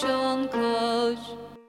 tavşan close.